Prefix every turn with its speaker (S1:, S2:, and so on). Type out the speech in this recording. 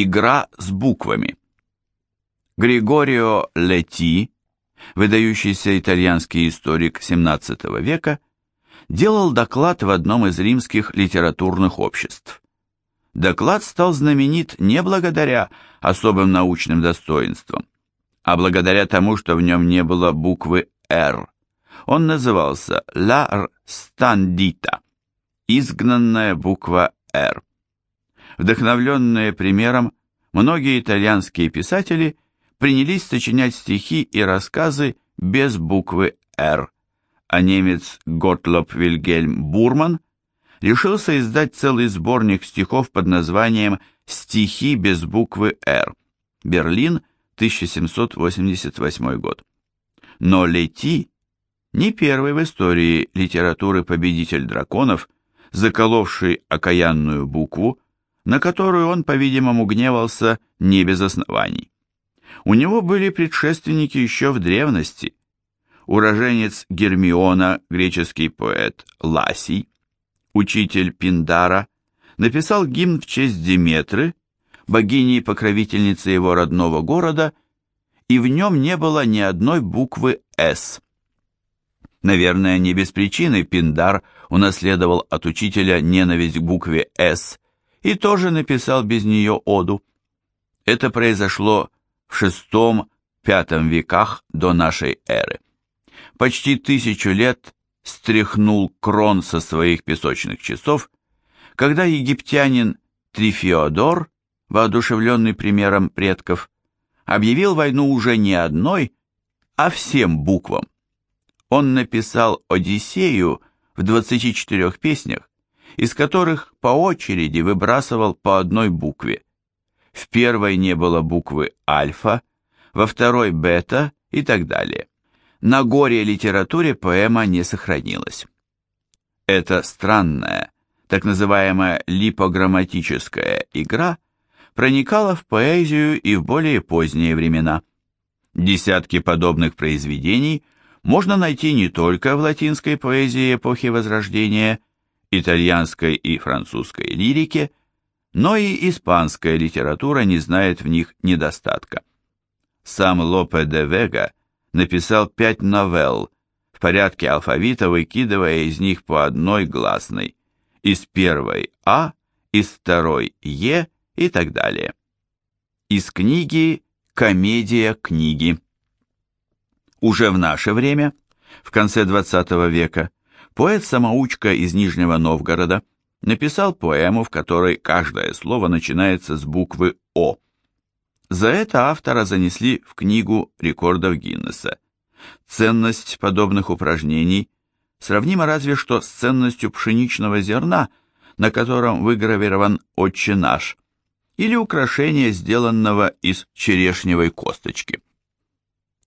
S1: Игра с буквами. Григорио Лети, выдающийся итальянский историк XVII века, делал доклад в одном из римских литературных обществ. Доклад стал знаменит не благодаря особым научным достоинствам, а благодаря тому, что в нем не было буквы «Р». Он назывался «Ла Стандита» – изгнанная буква «Р». Вдохновленные примером, многие итальянские писатели принялись сочинять стихи и рассказы без буквы «Р», а немец Готлоб Вильгельм Бурман решился издать целый сборник стихов под названием «Стихи без буквы «Р». Берлин, 1788 год. Но Лети не первый в истории литературы победитель драконов, заколовший окаянную букву, на которую он, по-видимому, гневался не без оснований. У него были предшественники еще в древности. Уроженец Гермиона, греческий поэт Ласий, учитель Пиндара, написал гимн в честь Диметры, богини и покровительницы его родного города, и в нем не было ни одной буквы «С». Наверное, не без причины Пиндар унаследовал от учителя ненависть к букве «С» и тоже написал без нее оду. Это произошло в VI-V веках до нашей эры. Почти тысячу лет стряхнул крон со своих песочных часов, когда египтянин Трифеодор, воодушевленный примером предков, объявил войну уже не одной, а всем буквам. Он написал «Одиссею» в 24 песнях, из которых по очереди выбрасывал по одной букве. В первой не было буквы альфа, во второй бета и так далее. На горе литературе поэма не сохранилась. Эта странная, так называемая липограмматическая игра проникала в поэзию и в более поздние времена. Десятки подобных произведений можно найти не только в латинской поэзии эпохи Возрождения, итальянской и французской лирике, но и испанская литература не знает в них недостатка. Сам Лопе де Вега написал пять новелл, в порядке алфавита выкидывая из них по одной гласной, из первой А, из второй Е и так далее. Из книги «Комедия книги». Уже в наше время, в конце XX века, Поэт-самоучка из Нижнего Новгорода написал поэму, в которой каждое слово начинается с буквы «О». За это автора занесли в книгу рекордов Гиннесса. Ценность подобных упражнений сравнима разве что с ценностью пшеничного зерна, на котором выгравирован «Отче наш», или украшения, сделанного из черешневой косточки.